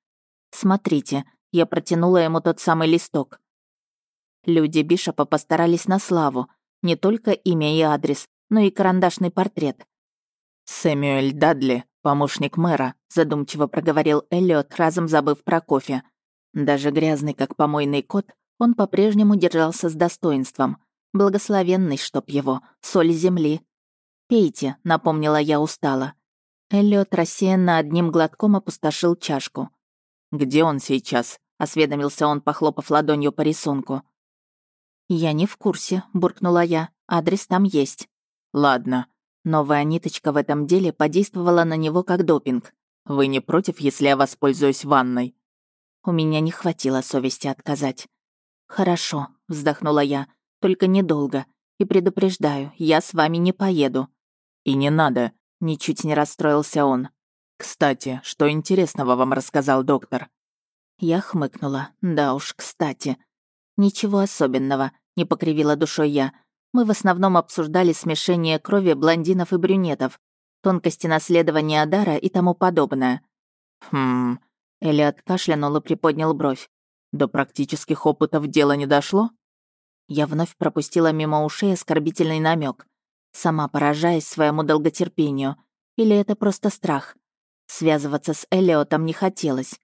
Speaker 1: «Смотрите», я протянула ему тот самый листок. Люди Бишопа постарались на славу. Не только имя и адрес, но и карандашный портрет.
Speaker 2: «Сэмюэль Дадли, помощник мэра», задумчиво проговорил Эллиот, разом забыв про кофе. Даже грязный, как помойный кот, он по-прежнему держался с достоинством. Благословенный, чтоб его, соль земли. «Пейте», — напомнила я устало. Эллиот рассеянно одним глотком опустошил чашку. «Где он сейчас?» — осведомился он, похлопав ладонью по рисунку.
Speaker 1: «Я не в курсе», — буркнула я. «Адрес там есть».
Speaker 2: «Ладно».
Speaker 1: Новая ниточка в этом деле подействовала на него как допинг.
Speaker 2: «Вы не против, если я воспользуюсь ванной?»
Speaker 1: У меня не хватило совести отказать. «Хорошо», — вздохнула я. Только недолго. И предупреждаю, я с вами не поеду».
Speaker 2: «И не надо», —
Speaker 1: ничуть не расстроился он.
Speaker 2: «Кстати, что интересного вам рассказал доктор?»
Speaker 1: Я хмыкнула. «Да уж, кстати». «Ничего особенного», — не покривила душой я. «Мы в основном обсуждали смешение крови блондинов и брюнетов, тонкости наследования Адара и тому подобное».
Speaker 2: «Хм...»
Speaker 1: Элиот кашлянул и приподнял бровь.
Speaker 2: «До практических опытов дело не дошло?»
Speaker 1: Я вновь пропустила мимо ушей оскорбительный намек, сама поражаясь своему долготерпению. Или это просто страх? Связываться с Элиотом не хотелось.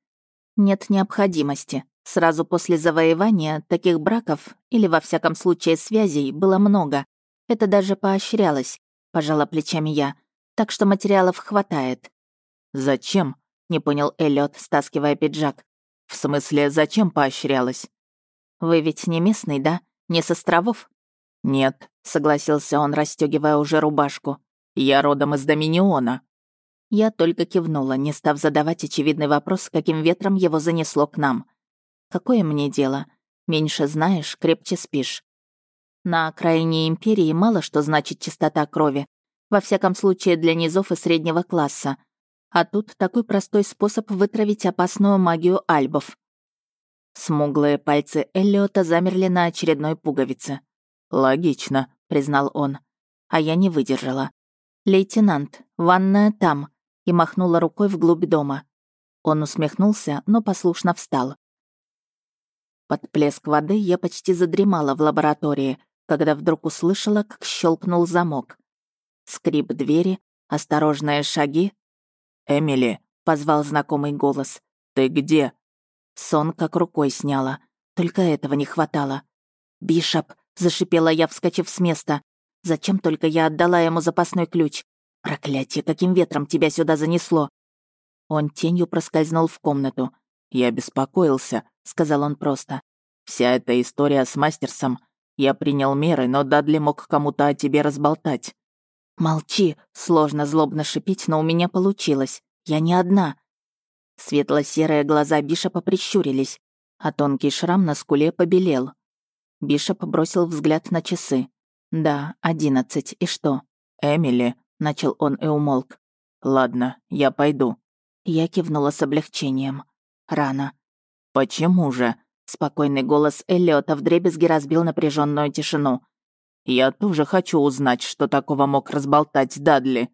Speaker 1: Нет необходимости. Сразу после завоевания таких браков, или во всяком случае связей, было много. Это даже поощрялось, пожала плечами я. Так что материалов хватает.
Speaker 2: «Зачем?» — не понял Эллиот, стаскивая пиджак. «В смысле, зачем поощрялось?»
Speaker 1: «Вы ведь не местный, да? Не с островов?»
Speaker 2: «Нет», — согласился он, расстегивая уже рубашку. «Я родом из Доминиона».
Speaker 1: Я только кивнула, не став задавать очевидный вопрос, каким ветром его занесло к нам. Какое мне дело? Меньше знаешь, крепче спишь. На окраине империи мало что значит чистота крови. Во всяком случае, для низов и среднего класса. А тут такой простой способ вытравить опасную магию альбов. Смуглые пальцы Эллиота замерли на очередной пуговице.
Speaker 2: «Логично», — признал он.
Speaker 1: А я не выдержала. «Лейтенант, ванная там», и махнула рукой вглубь дома. Он усмехнулся, но послушно встал. Под плеск воды я почти задремала в лаборатории, когда вдруг услышала, как щелкнул замок. Скрип двери, осторожные шаги.
Speaker 2: «Эмили», — позвал знакомый голос, — «ты где?»
Speaker 1: Сон как рукой сняла. Только этого не хватало. «Бишоп», — зашипела я, вскочив с места. «Зачем только я отдала ему запасной ключ? Проклятие, каким ветром тебя сюда занесло?» Он тенью проскользнул в комнату.
Speaker 2: «Я беспокоился», — сказал он просто. «Вся эта история с Мастерсом. Я принял меры, но Дадли мог кому-то о тебе разболтать».
Speaker 1: «Молчи!» — сложно злобно шипеть, но у меня получилось. Я не одна. Светло-серые глаза Бишопа прищурились, а тонкий шрам на скуле побелел. Бишоп бросил взгляд на часы. «Да, одиннадцать. И что?»
Speaker 2: «Эмили», — начал он и умолк. «Ладно, я пойду».
Speaker 1: Я кивнула с облегчением. Рано.
Speaker 2: «Почему же?» — спокойный голос Эллиота вдребезги разбил напряженную тишину. «Я тоже хочу узнать, что такого мог разболтать Дадли».